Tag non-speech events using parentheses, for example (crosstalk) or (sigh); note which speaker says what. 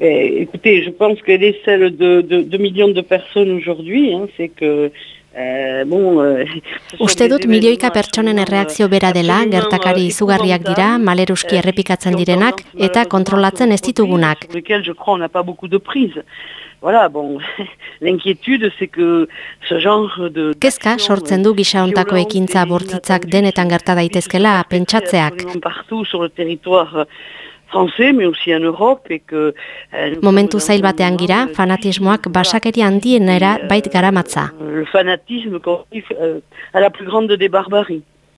Speaker 1: Eh, écoutez, je pense qu'elle est celle de, de, de millions de personnes aujourd'hui, hein, c'est que
Speaker 2: Eh, (laughs) Uste dut milioika pertsonen erreakzio bera dela, gertakari izugarriak dira, maleruski errepikatzen direnak, eta kontrolatzen ez ditugunak. Voilà, bon, (laughs) l'inquiétude c'est que ce genre de Kezka sortzen du gisa hontako ekintza bortitzak denetan gerta daitezkela pentsatzeak.
Speaker 1: Partout sur le territoire français, mais aussi en Europe, et que...
Speaker 2: Euh, Momentu zail batean gira, fanatismoak basakeri handienera bait garamatza.
Speaker 1: Le fanatisme conduit euh, à la plus grande des barbaries.